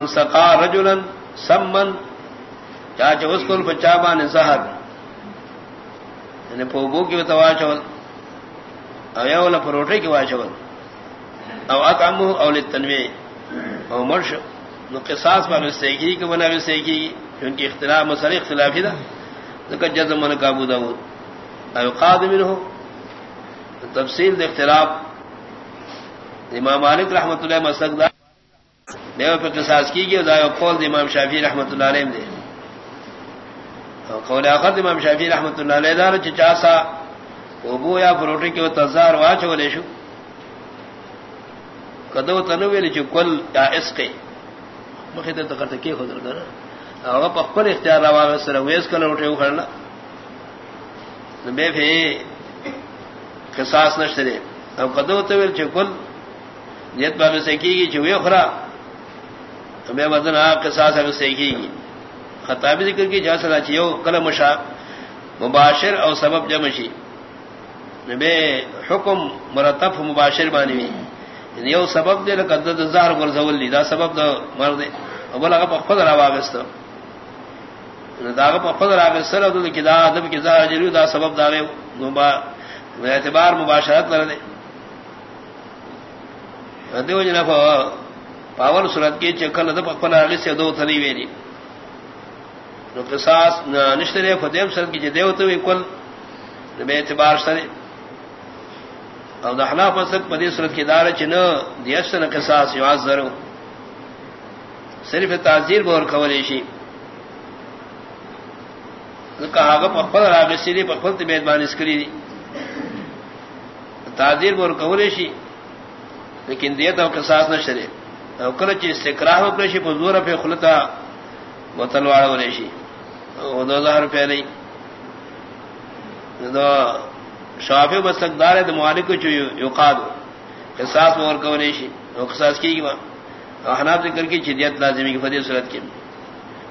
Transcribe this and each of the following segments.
سقا رجلن سمن چاچ اس کو پچابان زہر. یعنی پوبو کی توا چول او پروٹے کی واچول. او اطعمو او للتنوی او مرش نو قصاص با غصے کی بنا غصے کی کیونکہ اختلاف، مسئلہ اختلافی دا. ذکر جزم من کابو داود. او قادم منہو. تفصیل دا اختلاف. امام مالک رحمت اللہ مسلک دا. دیو پہ قصاص کی گئی دا قول دا امام شافی رحمت اللہ علیہ دے. قول آخر دا امام شافی رحمت اللہ علیہ دا چچا سا ابو یا پروٹی کی وہ تزار واچ ہو لے شو. کدو تنوی لی چو کل یا اسقی. مخی تا کرتا کی خود رکھنا او پا خپل اختیار روا سر ویس کل اٹھے اکھڑنا بے پھر قصاص نشترے. او کدو تنوی چو کل نیت باب سے کی گی چو وی اخرا بے وزن آپ قصاص اب سے کی گی۔ خطابی ذکر کی جا سنا چیو کل مشا، مباشر او سبب جمشی بے حکم مرتب مباشر بانی ہوئی۔ یعنی یو سبب دے لقد زہر ورزول لی دا سبب دا مرد اولا اگا پا خود را واغست دا اگا پا خود را واغست دا کی دا ادب کی زہر جلیو دا سبب دا اعتبار مباشرت لردے دیو جنا پاور صورت کی چکل دا پا خود سے دو تھلی ویری نو قصاص نشترے فدیم صورت کی چھ دیو تو کل بے اعتبار سرے او دحنا پسک پدی صورت کی دار چن دیسن قصاص یواز ذرو صرف تعذیر بور کولی شی کہا گا پخپل راگ سری پخپل تی میدبان اسکری دی. تعذیر بور کولی شی لیکن دیت او قصاص نہ شرے او کلچ استقراہ وکړي شي، په زور په خلتا وتلواړ ولې شي. او 2000 روپے نه دو شافی مسلکدار ہے تو مالک کو یقاد قصاص اور کونیشی وہ قصاص کی گی احناب ذکر کی دیت لازمی کی فدی صورت کی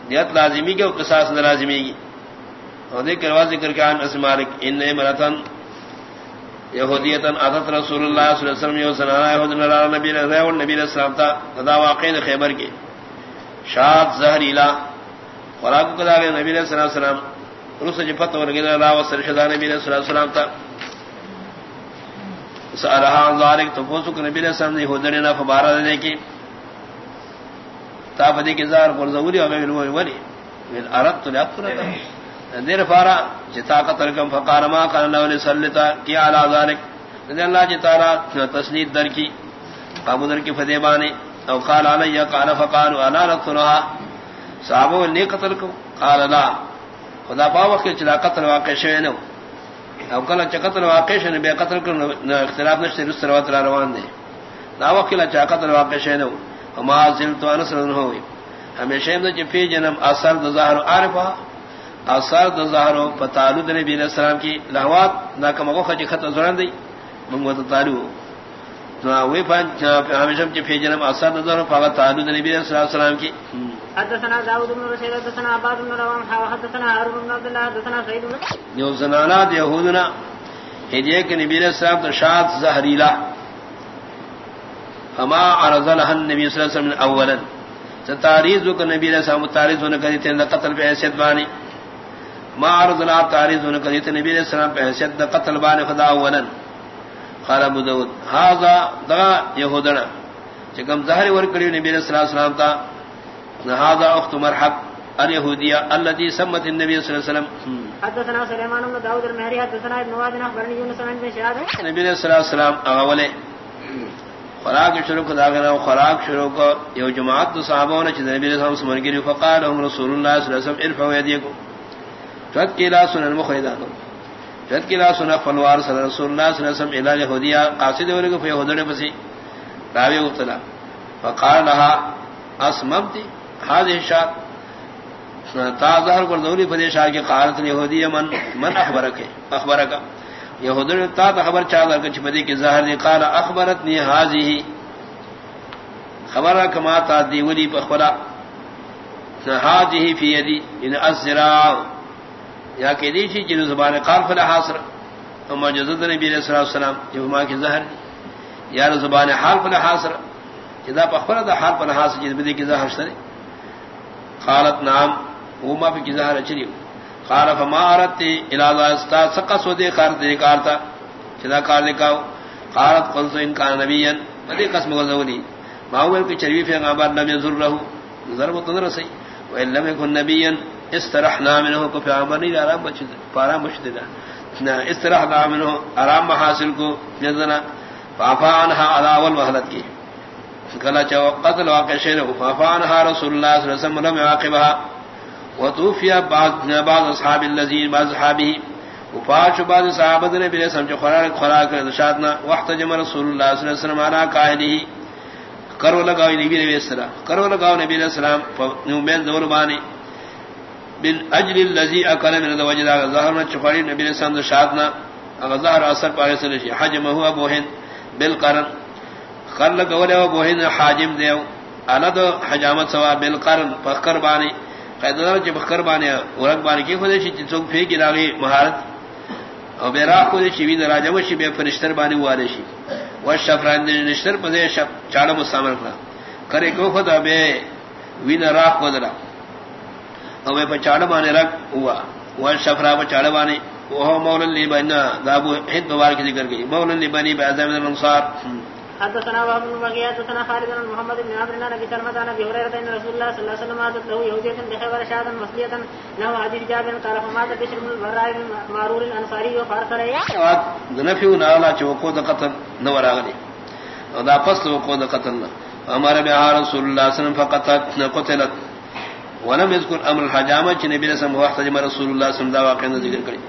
دیت لازمی کی اور قصاص نہ لازمی کی اور دیکھ کر ذکر کے ان مالک ان مرتن یہودیتن عادت رسول اللہ صلی اللہ علیہ وسلم یو سنانا یہودن اللہ نبی علیہ السلام نبی علیہ السلام تا قضا واقعین خیبر کے شاد زہر الہ خوراک قضا گئے نبی علیہ السلام رسل جفت ورگل اللہ وصر شدہ نبی علیہ السلام تا۔ سارہا ذالک تو پوسو کہ نبی علیہ السلام نے فبارہ دے کی۔ تا بدی کی زار پر زوری او میں ولی من اردت لاقرا دیر فارا جتا قتل کم فقار ما قال اللہ علیہ سلتا کیا علی ذالک؟ نے اللہ جی تعالی تسنید در کی قابو در کی فدی بانے او قال علی قال فقال انا رتھنها صحابہ نے قتل کو قال لا، خدا پاو کہ چلا قتل واقع شے نو. او کلا چقتل واقع شنے بے قتل کر اختلاف نشتے، رس روات روان دے. نا وکلا چا قتل واقع شنے وما زل تو انس رن ہوئی. ہمیشہ میں کہ فی جنم اثر د ظاہر عارفا اثر د ظاہر پتالو نبی علیہ السلام کی لہوات نا کما کو خج خط زران دی منگو تو تالو تو وی پان ہمیشہ کہ فی جنم اثر د ظاہر فقط تالو نبی علیہ السلام کی حدثنا داود بن رشيد حدثنا عباد بن روان حدثنا هارون بن عبد الله حدثنا سعيد بن جو زنانات یہودنا ہدیہ کے نبی علیہ السلام تشاد زہریلا فما عرض لها النبي صلی اللہ علیہ وسلم اولا. تاریز کو نبی علیہ السلام تاریز ہونے کہتے ہیں قتل پہ حیثیت بانی ما عرض لها تاریز ہونے کہتے ہیں نبی علیہ السلام پہ حیثیت قتل بانی خدا اولا قال ابو داود هذا دا یہودنا چکم ظاہر ور کڑی نبی علیہ السلام تا هذا اخت مرحب اليهوديه التي سمت النبي صلى الله عليه وسلم. حدثنا سليمان بن داود المهري حدثنا ابن واد اخبرني يونس بن شهاب نبی اللہ علیہ وسلم اغولے خوراک شروع کو داغنا خوراک شروع کو یو جماعت تو صحابہ نے نبی علیہ السلام سے مرگی فقال رسول الله صلی اللہ علیہ وسلم ارفعوا يديكم فت کی لا سنن مخیدان فت کی لا سنن فنوار صلی رسول اللہ صلی اللہ علیہ وسلم الى اليهوديه قاصد ولے کو یہودنے پسی۔ راوی ابتلا فقال لها اسممتی هذه شات تا ظهر پر دوری پر شاہ کی قالت یہودی من من اخبرک اخبرک یہودنے تا خبر چا کر کہ بدی کی ظاہر نے قال اخبرتنی هذه خبر کما تا دی ولی بخبرا هذه في يدي ان الزراع۔ یا کہ دی چیز جن زبان قال فلا حاصر اما جزد نبی علیہ الصلوۃ والسلام جو ما کی ظاہر یا زبان حال فلا حاصر اذا پخبر دا حال پر حاصل جد بدی کی ظاہر سرے قالت نام وما پی کی ظاہر چلی قال فما اردتی الى استا سقص ودی کار دے کارتا چدا کار لکاو قالت قلت ان کان نبیا. بدی قسم غزولی ما هو کہ چوی فی غابر نبی ذر رہو ضرب تنر سی و لم يكن نبيا اس طرح استرحنا منه كفى امرني آرام بچ پارا مشددا نہ اس استرحنا منه آرام حاصل کو جزنا فافانها على اول وحدت کی۔ کلا چا قتل واقع شین فافانها رسول الله صلی اللہ علیہ وسلم عاقبها وتوفي بعض بعض اصحاب الذين بعض اصحابه وفاش بعض صحابہ نے بھی سمجھ خوراک خوراک ارشادنا وقت جمع رسول اللہ صلی اللہ علیہ وسلم انا قائلی کرو لگاو نبی علیہ السلام۔ کرو لگاو نبی علیہ السلام نومین دور بانی۔ بن اجل الذي اكل من الوجد ظهر چخاری نبی علیہ السلام شادنا ظہر اثر پاگے سے حجم هو ابو هند بالقرن. کر لگولے ابو هند حاجم دیو. انا تو حجامت سوا بالقرن. فخر بانی. قیدار چ فخر بانی، ورق بانی. کی خودی چ چوک پھی کی لاگی مہارت. او بیرا کو دی چوی دراجم شی بے فرشتر بانی والے شی. و شفران نشتر پدے شپ چاڑ مستعمل کرے کو خدا بے وین راہ کو درا او بے چاڑ بانی رکھ ہوا۔ و شفرا و چاڑ بانی وہ مولا لی بنا دابو ہند مبارک ذکر گئی مولا لی بنی بعضم الانصار حدثنا وهب بن بقية حدثنا خالد بن محمد بن عمرو بن ابي سلمة عن ابي هريرة ان رسول الله صلى الله عليه وسلم عادت له يهودية بخيبر شاة مصلية نحو حديث جابر قال فمات بشر بن البراء بن معرور الانصاري فارسل نفي نالا چوکو د قتل نو راغلی دا پس وقو د قتل ہمارے بها رسول الله صلی الله عليه وسلم فقط قتلت۔ ولم يذكر امر الحجامه نبی رسول الله صلی الله عليه وسلم دا واقعہ ذکر کړی